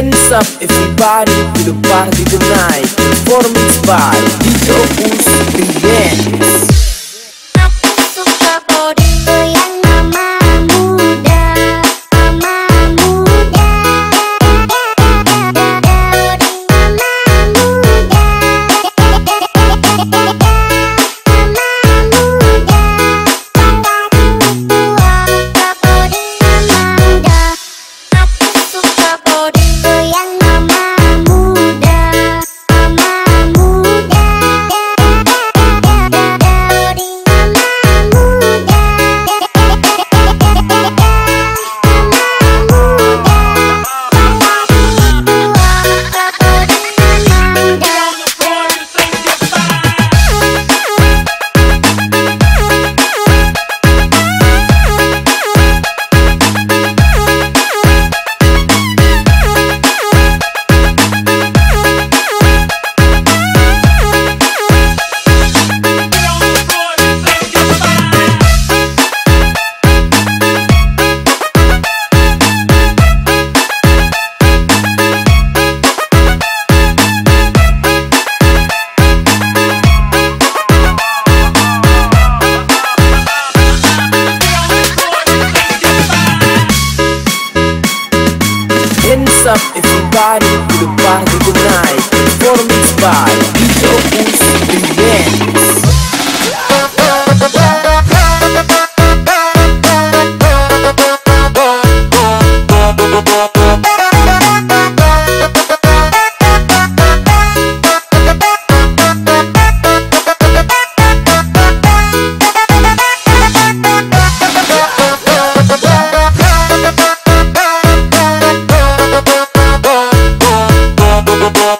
Dance up everybody to the party tonight Performance by DJ Opus Dance Up, super body, by Video Bye.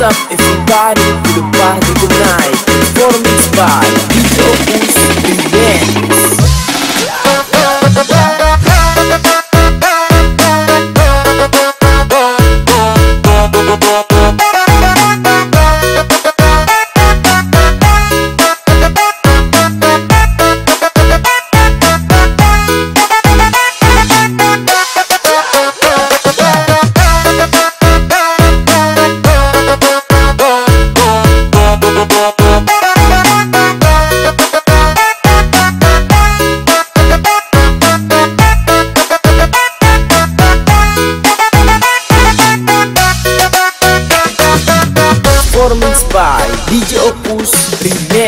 Up everybody to the party tonight. Performed by Vito Us Revenge DJ Opus Remix